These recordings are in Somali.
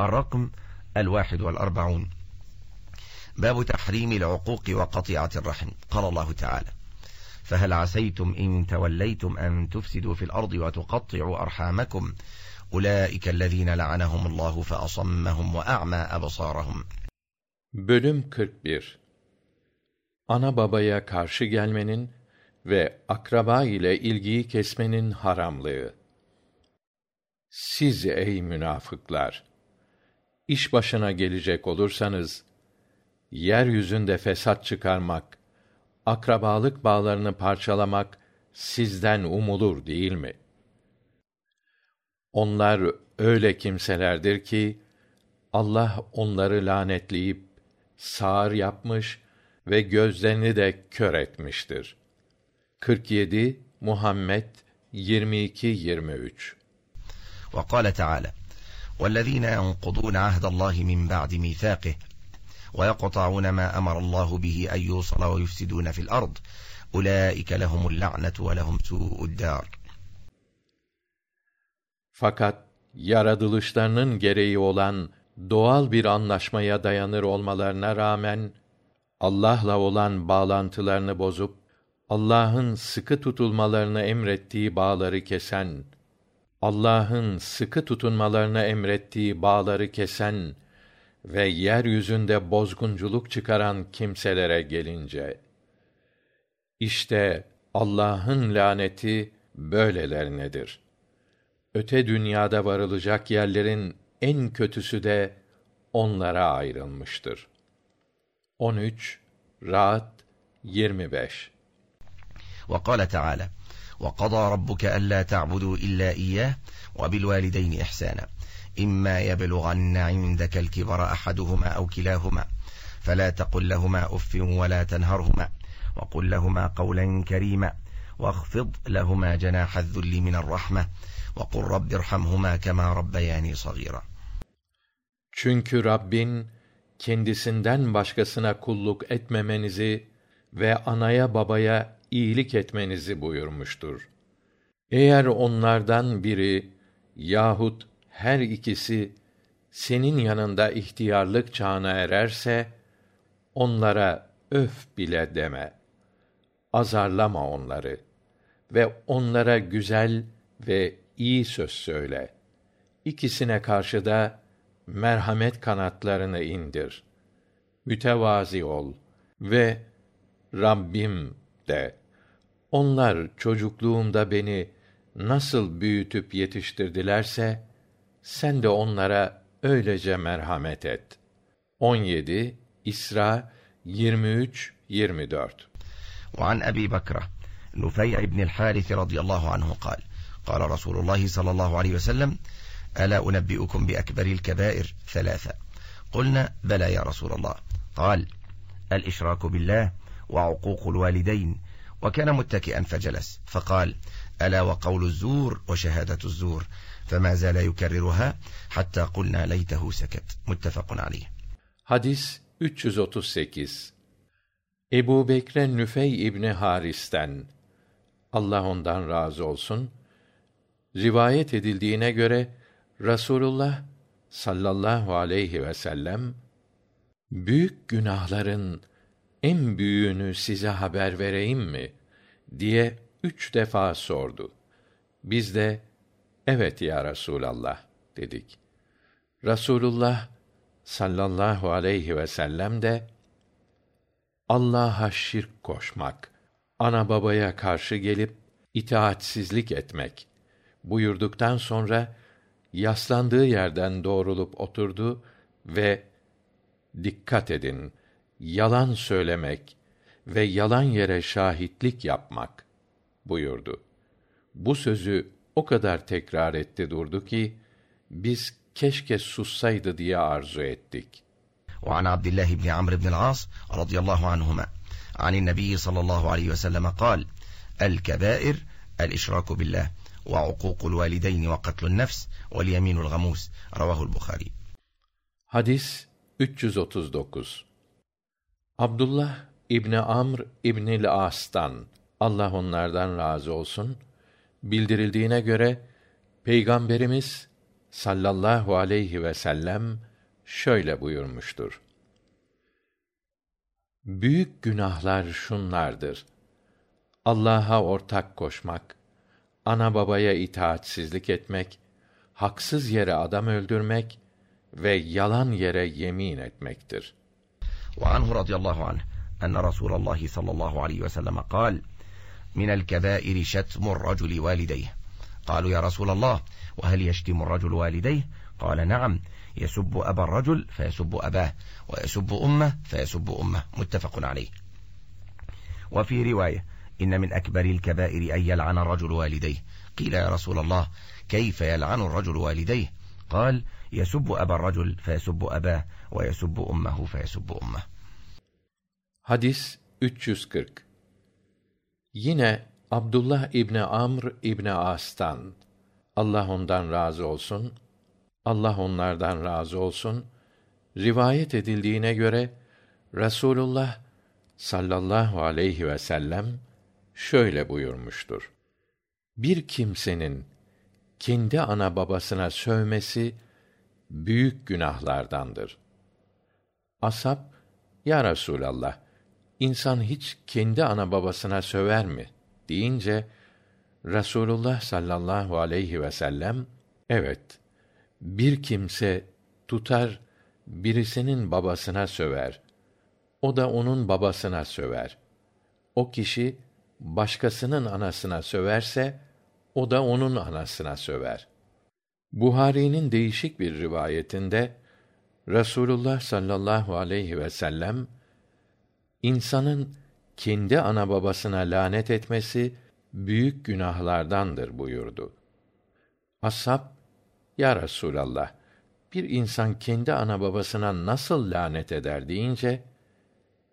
الرقم الواحد والأربعون باب تحريم العقوق وقطيعة الرحم قال الله تعالى فهل عسيتم إن توليتم أن تفسدوا في الأرض وتقطعوا أرحامكم أولئك الذين لعنهم الله فأصمهم وأعمى أبصارهم Bölüm 41 Ana babaya karşı gelmenin ve akraba ile ilgiyi kesmenin haramlığı. Siz ey münafıklar! iş başına gelecek olursanız yeryüzünde fesat çıkarmak akrabalık bağlarını parçalamak sizden umulur değil mi? Onlar öyle kimselerdir ki allah onları lanetleyip sağır yapmış ve gözlerini de kör etmiştir. kırk yedi muhammed yirmi iki yirmi üç. والذين ينقضون عهد الله من بعد ميثاقه ويقطعون ما أمر الله به أن يوصل ويفسدون في الأرض أولئك لهم اللعنة ولهم سوء الدار Fakat yaratılışlarının gereği olan doğal bir anlaşmaya dayanır olmalarına rağmen Allah'la olan bağlantılarını bozup Allah'ın sıkı tutulmalarını emrettiği bağları kesen allah'ın sıkı tutunmalarına emrettiği bağları kesen ve yeryüzünde bozgunculuk çıkaran kimselere gelince işte allah'ın laneti böylelerinedir öte dünyada varılacak yerlerin en kötüsü de onlara ayrılmıştır. on üç rahat yirmi beş. وقضى ربك ألا تعبدوا إلا إياه وبالوالدين إحسانا إما يبلغن عندك الكبر أحدهما أو كلاهما فلا تقل لهما أف ولا تنهرهما وقل لهما قولا كريما واخفض لهما جناح الذل من الرحمة وقل رب ارحمهما كما ربياني صغيرا Çünkü Rabbin kendisinden başkasına kulluk etmemenizi ve anaya babaya iyilik etmenizi buyurmuştur. Eğer onlardan biri yahut her ikisi senin yanında ihtiyarlık çağına ererse onlara öf bile deme. Azarlama onları ve onlara güzel ve iyi söz söyle. İkisine karşı da merhamet kanatlarını indir. Mütevazi ol ve Rabbim de. Onlar çocukluğumda beni nasıl büyütüp yetiştirdilerse sen de onlara öylece merhamet et. 17 İsra 23 24 وعن أبي بكرة نفيع بن الحارث رضي الله عنه قال قال رسول الله صلى الله عليه وسلم ألا أنبئكم بأكبر الكبائر ثلاثة قلنا بلى يا رسول الله قال الإشراك بالله وعقوق الوالدين وكان متكئا فجلس فقال ألا وقول الزور وشهادة الزور فما زال يكررها حتى قلنا ليته سكت متفق عليه Hadis 338 Ebu Bekre Nüfey İbni Haris'ten Allah ondan razı olsun rivayet edildiğine göre Rasulullah sallallahu aleyhi ve sellem büyük günahların en büyüğünü size haber vereyim mi diye üç defa sordu. Biz de evet ya Resulallah dedik. Rasulullah sallallahu aleyhi ve sellem de Allah'a şirk koşmak, ana babaya karşı gelip itaatsizlik etmek buyurduktan sonra yaslandığı yerden doğrulup oturdu ve dikkat edin yalan söylemek ve yalan yere şahitlik yapmak buyurdu. Bu sözü o kadar tekrar etti durdu ki biz keşke sussaydı diye arzu ettik. وعن عبد الله بن عمرو بن العاص رضي الله عنهما عن النبي صلى الله عليه وسلم قال الكبائر الإشراك بالله وعقوق الوالدين وقتل النفس واليمين الغموس رواه البخاري Hadis 339 Abdullah İbni Amr İbnil As'tan Allah onlardan razı olsun bildirildiğine göre Peygamberimiz sallallahu aleyhi ve sellem şöyle buyurmuştur. Büyük günahlar şunlardır. Allah'a ortak koşmak, ana babaya itaatsizlik etmek, haksız yere adam öldürmek ve yalan yere yemin etmektir. وعنه رضي الله عنه أن رسول الله صلى الله عليه وسلم قال من الكبائر شتم الرجل والديه قالوا يا رسول الله وهل يشتم الرجل والديه قال نعم يسب أبا الرجل فيسب أباه ويسب أمه فيسب أمه متفق عليه وفي رواية إن من أكبر الكبائر أن يلعن الرجل والديه قيل يا رسول الله كيف يلعن الرجل والديه قال يسب أبا الرجل فيسب أباه ويسب أمه فيسب أمه Hadis 340 Yine Abdullah İbni Amr İbni As'tan Allah ondan razı olsun Allah onlardan razı olsun rivayet edildiğine göre Rasulullah sallallahu aleyhi ve sellem şöyle buyurmuştur. Bir kimsenin kendi ana babasına sövmesi büyük günahlardandır. Asap, ya Resûlallah, insan hiç kendi ana babasına söver mi? deyince, Rasulullah sallallahu aleyhi ve sellem, evet, bir kimse tutar, birisinin babasına söver. O da onun babasına söver. O kişi, başkasının anasına söverse, o da onun anasına söver. Buhari'nin değişik bir rivayetinde Rasulullah sallallahu aleyhi ve sellem insanın kendi ana babasına lanet etmesi büyük günahlardandır buyurdu. Ashab, ya Resulallah, bir insan kendi ana babasına nasıl lanet eder deyince,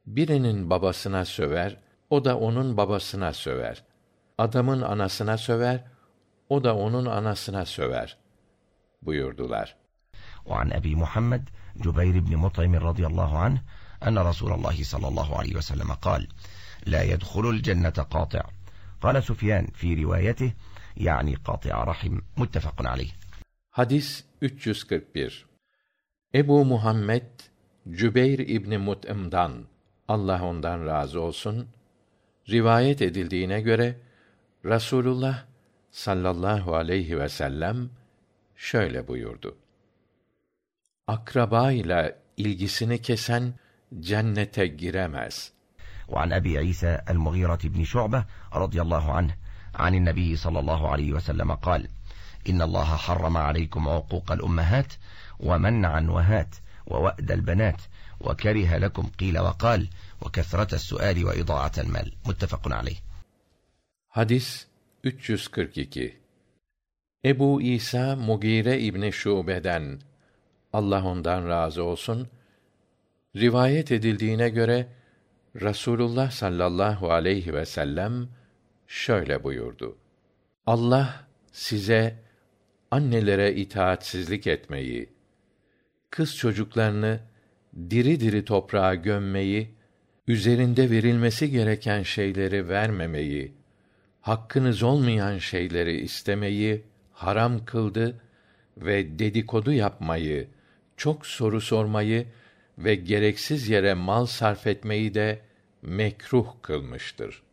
birinin babasına söver, o da onun babasına söver. Adamın anasına söver, o da onun anasına söver buyurdular. وعن أبي محمد جبير بن مطعم رضي الله عنه أن رسول الله صلى الله عليه وسلم قال لا يدخل الجنة قاطع قال سفيان في روايته يعني قاطع رحم متفق عليه Hadis 341 Ebu Muhammed Cübeyr İbni Mut'im'dan Allah ondan razı olsun rivayet edildiğine göre Rasulullah sallallahu aleyhi ve sellem şöyle buyurdu. Akraba ile ilgisini kesen cennete giremez. وعن أبي عيسى المغيرة بن شعبة رضي الله عنه عن النبي صلى الله عليه وسلم قال إن الله حرم عليكم عقوق الأمهات ومنعا وهات ووأد البنات وكره لكم قيل وقال وكثرة السؤال وإضاعة المال متفق عليه Hadis 342 Ebu İsa Mugire İbni Şube'den Allah ondan razı olsun rivayet edildiğine göre Rasulullah sallallahu aleyhi ve sellem şöyle buyurdu. Allah size annelere itaatsizlik etmeyi, kız çocuklarını diri diri toprağa gömmeyi, üzerinde verilmesi gereken şeyleri vermemeyi, hakkınız olmayan şeyleri istemeyi haram kıldı ve dedikodu yapmayı, çok soru sormayı ve gereksiz yere mal sarf etmeyi de mekruh kılmıştır.